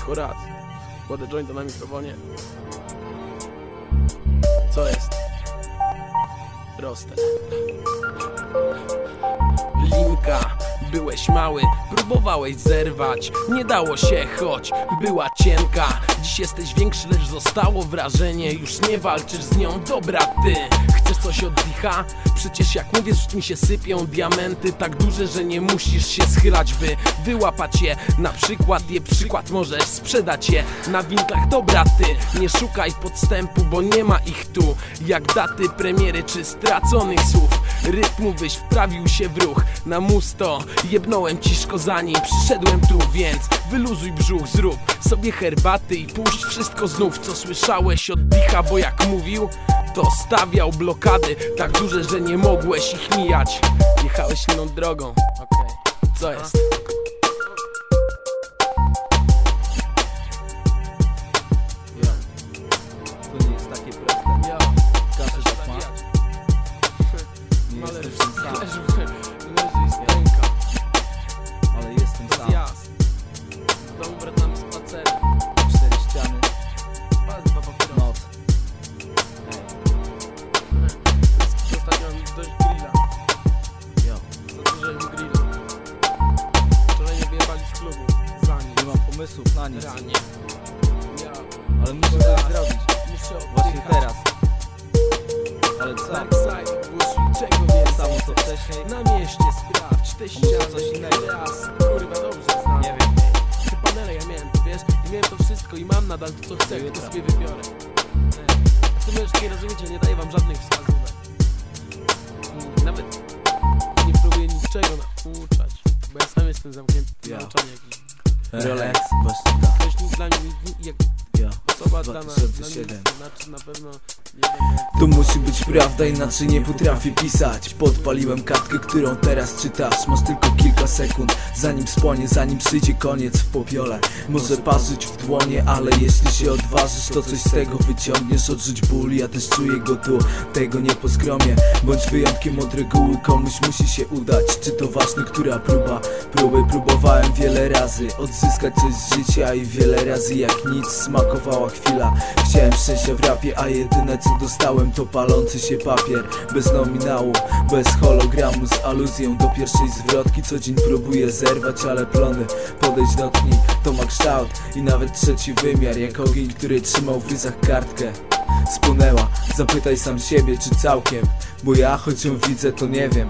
tylko raz. Kładę jointa na mikrofonie. Co jest? Proste. Linka, byłeś mały, próbowałeś zerwać Nie dało się, choć była cienka. Dziś jesteś większy, lecz zostało wrażenie Już nie walczysz z nią, dobra ty Chcesz coś od licha? Przecież jak mówię, z mi się sypią diamenty Tak duże, że nie musisz się schylać, by wyłapać je. Na przykład je przykład możesz sprzedać je. Na winklach, dobra ty Nie szukaj podstępu, bo nie ma ich tu. Jak daty premiery czy straconych słów Rytmu byś wprawił się w ruch. Na musto jebnąłem ci szkozani Przyszedłem tu, więc. Wyluzuj brzuch Zrób sobie herbaty i puść wszystko znów Co słyszałeś od dicha, bo jak mówił To stawiał blokady tak duże, że nie mogłeś ich mijać. Jechałeś inną drogą, okej. Co jest? Jestem To sam. zjazd W domu wracamy spacerem Cztery ściany, dwa papierosy noc. Ostatnio mam dość grilla jo. Za dużo im grilla Wczoraj mnie wyjebali z klubu Za nim Nie mam pomysłów na nic, Ranie Ja ale muszę coś zrobić. muszę Właśnie oddychać. teraz. Ale co? Dark side, czego więcej Samo co wcześniej? Na mieście sprawdź te ściany coś innego? Teraz, kurwa dobrze znam Nie wiem. Te panele ja miałem, to wiesz I miałem to wszystko i mam nadal to co chcę To sobie wybiorę Nie. A ty nie rozumiecie, nie daję wam żadnych wskazówek nawet nie próbuję niczego nauczać Bo ja sam jestem zamknięty w Ja. nauczaniu jakiś Relax, właśnie tak. Ktoś nikt dla mnie, nikt- 2007. nic nie znaczy na pewno To musi być prawda, inaczej nie potrafię pisać. Podpaliłem kartkę, którą teraz czytasz. Masz tylko kilka sekund, zanim spłonie, zanim przyjdzie koniec w popiole. Może parzyć w dłonie, ale jeśli się odważysz To coś z tego wyciągniesz, odrzuć ból Ja też czuję go tu, tego nie poskromię. Bądź wyjątkiem od reguły, komuś musi się udać. Czy to ważne, która próba? Próby próbowałem wiele razy. Odzyskać coś z życia i wiele razy jak nic Smakowała chwila Chciałem szczęścia w rapie, a jedyne co dostałem to palący się papier. Bez nominału, bez hologramu z aluzją do pierwszej zwrotki. Co dzień próbuję zerwać, ale plony Podejdź dotknij, to ma kształt I nawet trzeci wymiar, jak ogień, który trzymał w ryzach kartkę. Spłonęła, zapytaj sam siebie czy całkiem. Bo ja choć ją widzę to nie wiem